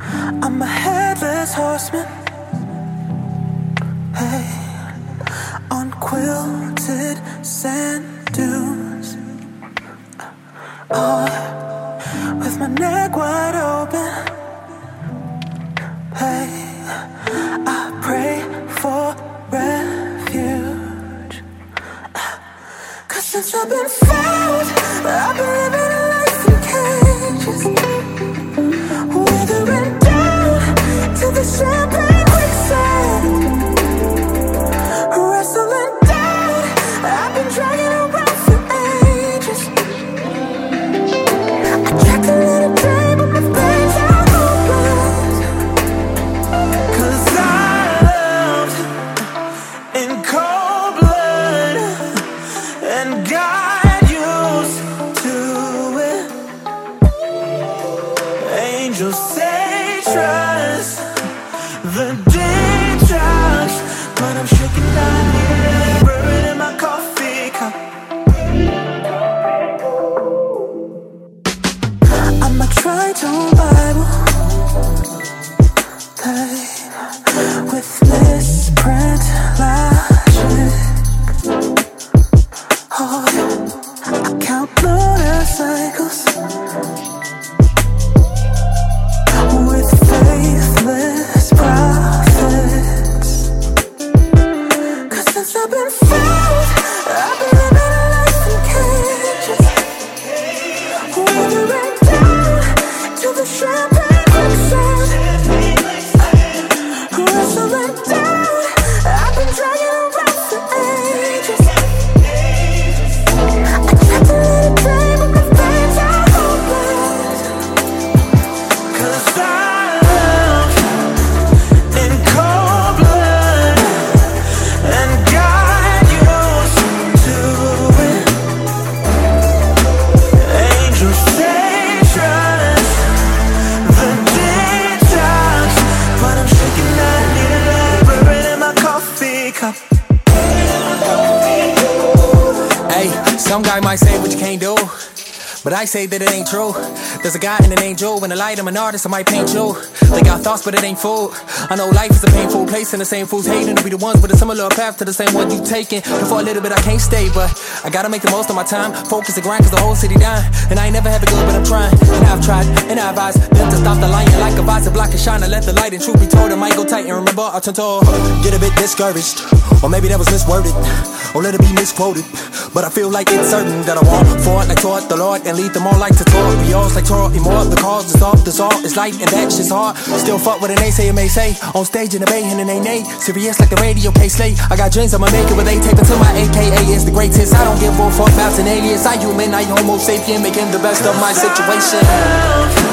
I'm a headless horseman. Hey, on quilted sand dunes. Oh, with my neck wide open. Hey, I pray for refuge. Ah, Cause since I've been found, I've been living Angels say trust. The detox, but I'm shaking down here, bourbon in my coffee cup. I'm a tritone Bible, since I've been found, I've been living a life in cages. Withering down to the champagne cup. Hey, some guy might say what you can't do. But I say that it ain't true. There's a guy and an angel. When I light, I'm an artist, I might paint you. They got thoughts, but it ain't food. I know life is a painful place, and the same fools hating to be the ones with a similar path to the same one you taking. And for a little bit, I can't stay, but I gotta make the most of my time. Focus and grind, cause the whole city dying. And I ain't never have it good, but I'm trying. Tried, and I've advised them to stop the lying like a visor, block and shine, and let the light. And truth be told, it might go tight. And remember, I turned to get a bit discouraged. Or maybe that was misworded. Or let it be misquoted. But I feel like it's certain that I walk forward like toward the Lord and lead them all like to talk. We all like Torah more. The cause is off, the salt is light, and that shit's hard. Still fuck with an naysayer may say. On stage in the bay, and it ain't nay. Serious like the radio K slate. I got dreams, I'ma make it with they tape until my AKA is the greatest. I don't give a fuck about an alias. I human, I homo sapien, making the best of my situation love